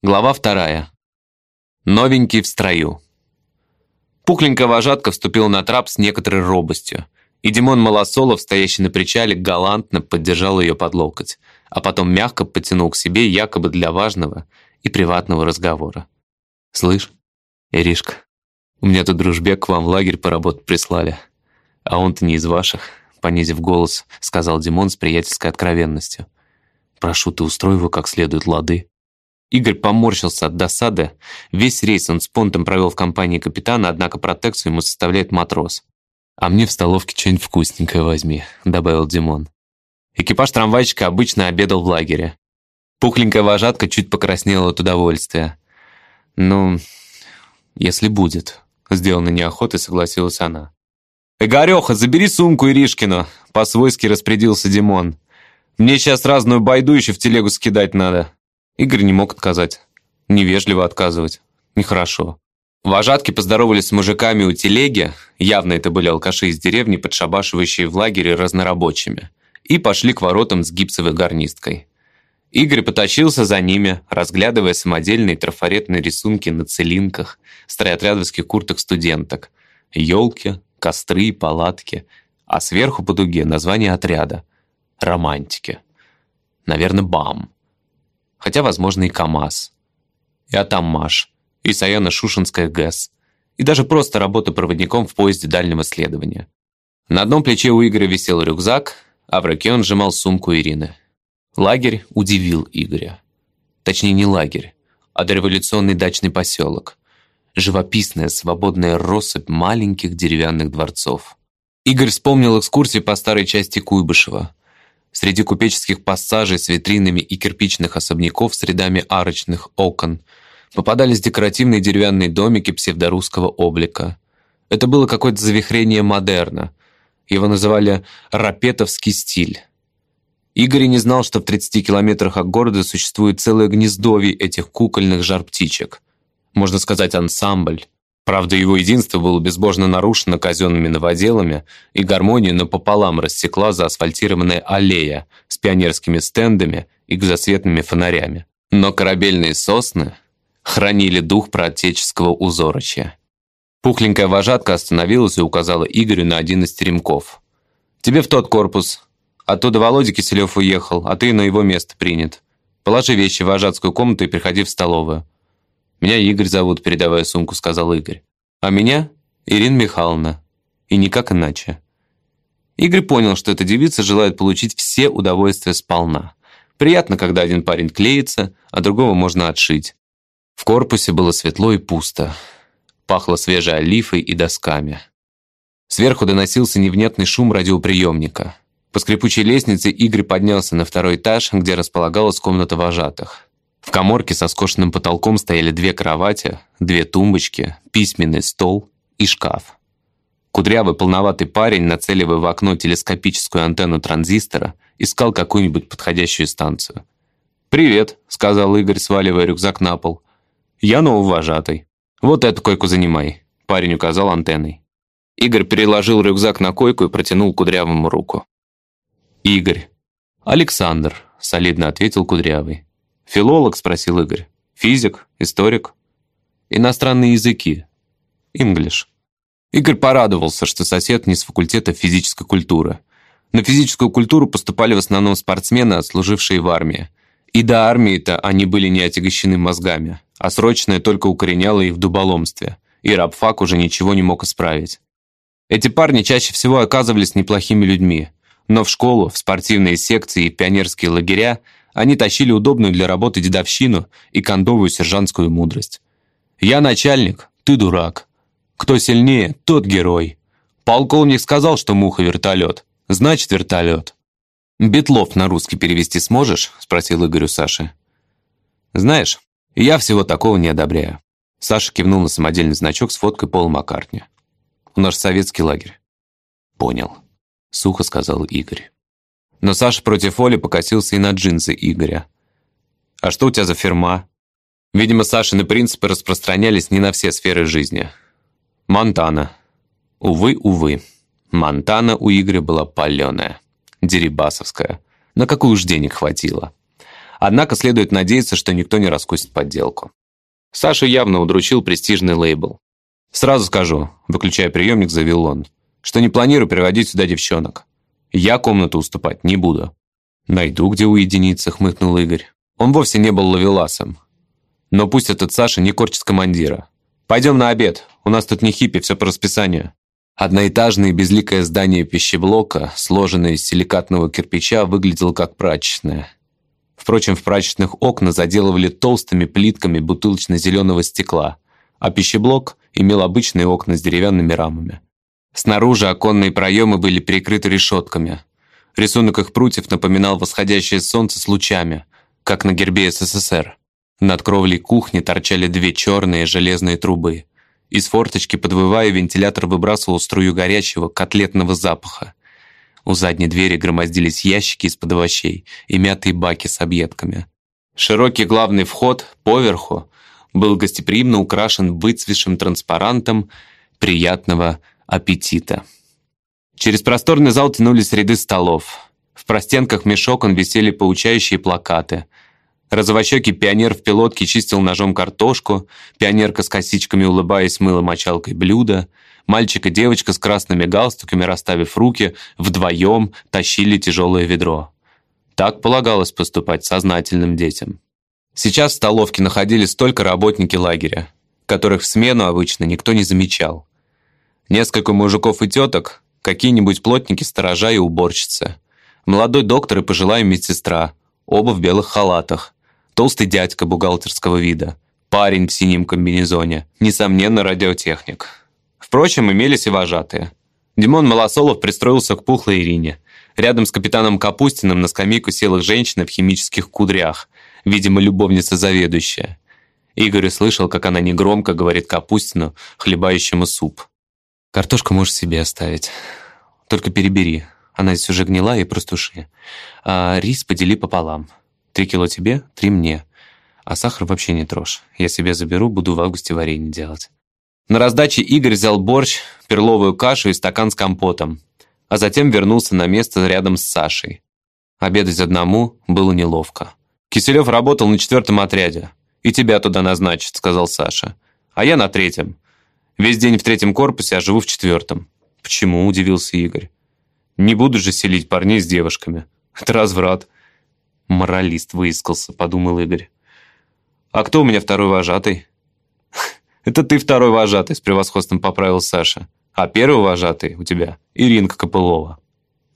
Глава вторая. Новенький в строю. Пухленькая вожатка вступила на трап с некоторой робостью, и Димон Малосолов, стоящий на причале, галантно поддержал ее под локоть, а потом мягко потянул к себе якобы для важного и приватного разговора. «Слышь, Иришка, у меня тут дружбек к вам в лагерь поработать прислали, а он-то не из ваших», понизив голос, сказал Димон с приятельской откровенностью. «Прошу, ты устрой его как следует, лады». Игорь поморщился от досады. Весь рейс он с понтом провел в компании капитана, однако протекцию ему составляет матрос. «А мне в столовке что-нибудь вкусненькое возьми», — добавил Димон. Экипаж трамвайчика обычно обедал в лагере. Пухленькая вожатка чуть покраснела от удовольствия. «Ну, если будет», — сделанной неохотой согласилась она. «Игореха, забери сумку Иришкину», — по-свойски распорядился Димон. «Мне сейчас разную байду еще в телегу скидать надо». Игорь не мог отказать. Невежливо отказывать. Нехорошо. Вожатки поздоровались с мужиками у телеги, явно это были алкаши из деревни, подшабашивающие в лагере разнорабочими, и пошли к воротам с гипсовой гарнисткой. Игорь потащился за ними, разглядывая самодельные трафаретные рисунки на целинках, стройотрядовских курток студенток, елки, костры, палатки, а сверху по дуге название отряда — «Романтики». Наверное, БАМ хотя, возможно, и КАМАЗ, и Атамаш, и Саяно-Шушенская ГЭС, и даже просто работа проводником в поезде дальнего следования. На одном плече у Игоря висел рюкзак, а в руке он сжимал сумку Ирины. Лагерь удивил Игоря. Точнее, не лагерь, а дореволюционный дачный поселок. Живописная, свободная россыпь маленьких деревянных дворцов. Игорь вспомнил экскурсии по старой части Куйбышева. Среди купеческих пассажей с витринами и кирпичных особняков с рядами арочных окон попадались декоративные деревянные домики псевдорусского облика. Это было какое-то завихрение модерна. Его называли «рапетовский стиль». Игорь не знал, что в 30 километрах от города существует целое гнездовье этих кукольных жар-птичек. Можно сказать, ансамбль. Правда, его единство было безбожно нарушено казенными новоделами, и гармонию напополам рассекла заасфальтированная аллея с пионерскими стендами и газосветными фонарями. Но корабельные сосны хранили дух проотеческого узорочья. Пухленькая вожатка остановилась и указала Игорю на один из теремков. «Тебе в тот корпус. Оттуда Володя Киселев уехал, а ты на его место принят. Положи вещи в вожатскую комнату и приходи в столовую». «Меня Игорь зовут», — передавая сумку, сказал Игорь. «А меня Ирина Михайловна. И никак иначе». Игорь понял, что эта девица желает получить все удовольствия сполна. Приятно, когда один парень клеится, а другого можно отшить. В корпусе было светло и пусто. Пахло свежей олифой и досками. Сверху доносился невнятный шум радиоприемника. По скрипучей лестнице Игорь поднялся на второй этаж, где располагалась комната вожатых. В коморке со скошенным потолком стояли две кровати, две тумбочки, письменный стол и шкаф. Кудрявый полноватый парень, нацеливая в окно телескопическую антенну транзистора, искал какую-нибудь подходящую станцию. «Привет», — сказал Игорь, сваливая рюкзак на пол. «Я новый вожатый. Вот эту койку занимай», — парень указал антенной. Игорь переложил рюкзак на койку и протянул Кудрявому руку. «Игорь». «Александр», — солидно ответил Кудрявый. «Филолог?» – спросил Игорь. «Физик? Историк?» «Иностранные языки. Инглиш». Игорь порадовался, что сосед не с факультета физической культуры. На физическую культуру поступали в основном спортсмены, отслужившие в армии. И до армии-то они были не отягощены мозгами, а срочное только укореняло их в дуболомстве, и рабфак уже ничего не мог исправить. Эти парни чаще всего оказывались неплохими людьми, но в школу, в спортивные секции и пионерские лагеря они тащили удобную для работы дедовщину и кондовую сержантскую мудрость. «Я начальник, ты дурак. Кто сильнее, тот герой. Полковник сказал, что муха вертолет. Значит, вертолет». «Бетлов на русский перевести сможешь?» – спросил Игорь у Саши. «Знаешь, я всего такого не одобряю». Саша кивнул на самодельный значок с фоткой Пола Маккартни. «У нас советский лагерь». «Понял», – сухо сказал Игорь. Но Саша против воли покосился и на джинсы Игоря. «А что у тебя за фирма?» Видимо, Сашины принципы распространялись не на все сферы жизни. Монтана. Увы, увы. Монтана у Игоря была паленая. Дерибасовская. На какую уж денег хватило. Однако следует надеяться, что никто не раскусит подделку. Саша явно удручил престижный лейбл. «Сразу скажу», — выключая приемник, заявил он, «что не планирую приводить сюда девчонок. Я комнату уступать не буду». «Найду, где уединиться», — хмыкнул Игорь. Он вовсе не был ловеласом. Но пусть этот Саша не корчит командира. «Пойдем на обед, у нас тут не хиппи, все по расписанию». Одноэтажное безликое здание пищеблока, сложенное из силикатного кирпича, выглядело как прачечная. Впрочем, в прачечных окна заделывали толстыми плитками бутылочно-зеленого стекла, а пищеблок имел обычные окна с деревянными рамами. Снаружи оконные проемы были перекрыты решетками. Рисунок их прутьев напоминал восходящее солнце с лучами, как на гербе СССР. Над кровлей кухни торчали две черные железные трубы. Из форточки, подвывая, вентилятор выбрасывал струю горячего котлетного запаха. У задней двери громоздились ящики из-под овощей и мятые баки с объедками. Широкий главный вход, поверху, был гостеприимно украшен выцветшим транспарантом приятного аппетита. Через просторный зал тянулись ряды столов. В простенках меж окон висели поучающие плакаты. Розовощекий пионер в пилотке чистил ножом картошку, пионерка с косичками, улыбаясь, мыла мочалкой блюдо, Мальчик и девочка с красными галстуками, расставив руки, вдвоем тащили тяжелое ведро. Так полагалось поступать сознательным детям. Сейчас в столовке находились только работники лагеря, которых в смену обычно никто не замечал. Несколько мужиков и теток, какие-нибудь плотники, сторожа и уборщицы. Молодой доктор и пожилая медсестра, оба в белых халатах. Толстый дядька бухгалтерского вида. Парень в синем комбинезоне. Несомненно, радиотехник. Впрочем, имелись и вожатые. Димон Малосолов пристроился к пухлой Ирине. Рядом с капитаном Капустиным на скамейку села женщина в химических кудрях, видимо, любовница заведующая. Игорь услышал, как она негромко говорит Капустину, хлебающему суп. «Картошку можешь себе оставить. Только перебери. Она здесь уже гнила и простуши. А рис подели пополам. Три кило тебе, три мне. А сахар вообще не трожь. Я себе заберу, буду в августе варенье делать». На раздаче Игорь взял борщ, перловую кашу и стакан с компотом, а затем вернулся на место рядом с Сашей. Обедать одному было неловко. «Киселев работал на четвертом отряде. И тебя туда назначат», — сказал Саша. «А я на третьем. Весь день в третьем корпусе, а живу в четвертом». «Почему?» — удивился Игорь. «Не буду же селить парней с девушками. Это разврат». «Моралист выискался», — подумал Игорь. «А кто у меня второй вожатый?» «Это ты второй вожатый», — с превосходством поправил Саша. «А первый вожатый у тебя Иринка Копылова».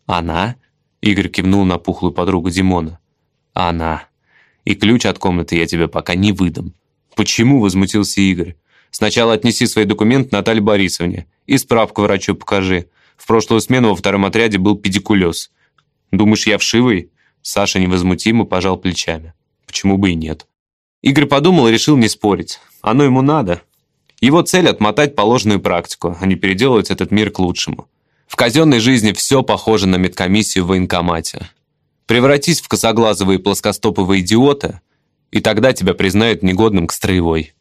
«Она?» — Игорь кивнул на пухлую подругу Димона. «Она. И ключ от комнаты я тебе пока не выдам». «Почему?» — возмутился Игорь. «Сначала отнеси свои документы Наталье Борисовне и справку врачу покажи. В прошлую смену во втором отряде был педикулез. Думаешь, я вшивый?» Саша невозмутимо пожал плечами. «Почему бы и нет?» Игорь подумал и решил не спорить. Оно ему надо. Его цель – отмотать положенную практику, а не переделывать этот мир к лучшему. В казенной жизни все похоже на медкомиссию в военкомате. Превратись в косоглазого и плоскостопового идиота, и тогда тебя признают негодным к строевой.